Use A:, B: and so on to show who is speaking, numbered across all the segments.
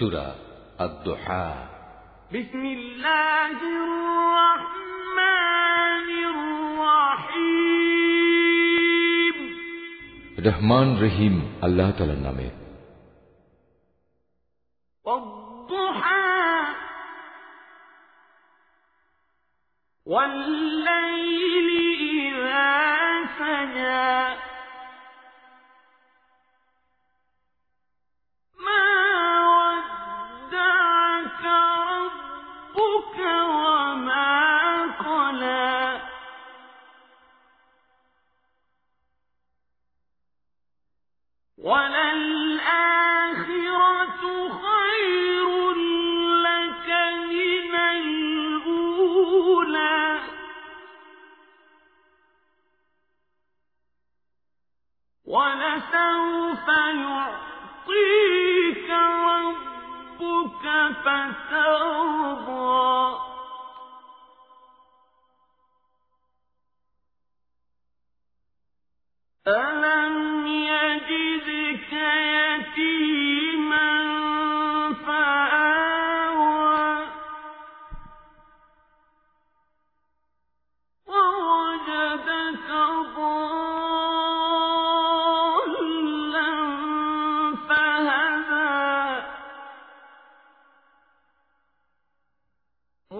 A: সুরা আদোহা
B: بسم الله الرحمن الرحيم
A: রহমান রহিম আল্লাহ তালার নামে
B: والضحى والليل ولسوف يعطيك ربك فترضى. ألم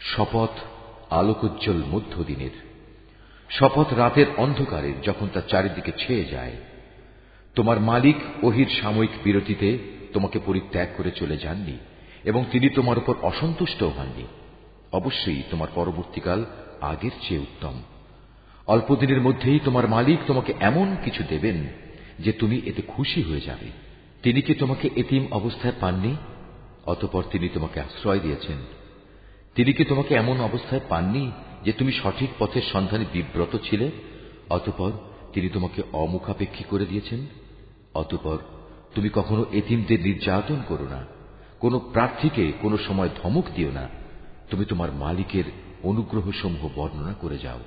A: শপথ আলোকোজ্জ্বল মধ্যদিনের। শপথ রাতের অন্ধকারে যখন তার চারিদিকে ছেয়ে যায়, তোমার মালিক ওহির সাময়িক বিরতিতে তোমাকে পরিত্যাগ করে চলে যাননি এবং তিনি তোমার উপর অসন্তুষ্ট হননি। অবশ্যই তোমার পরবর্তীকাল আগের চেয়ে উত্তম। অল্পদিনের মধ্যেই তোমার মালিক তোমাকে এমন কিছু দেবেন যে তুমি এতে খুশি হয়ে যাবে। তিনি কি তোমাকে এতিম অবস্থায় পাননি? অতপর তিনি তোমাকে আশ্রয় দিয়েছেন। তিনি কি তোমাকে এমন অবস্থায় পাননি যে তুমি সঠিক পথের সন্ধানে বিব্রত ছিলে? অতপর তিনি তোমাকে অমুখাপেক্ষী করে দিয়েছেন। অতপর তুমি কখনো এতিমদের নির্যাতন করো না। কোন প্রার্থীকে কোনো সময় ধমক দিও না। তুমি তোমার মালিকের অনুগ্রহসমূহ বর্ণনা করে যাও।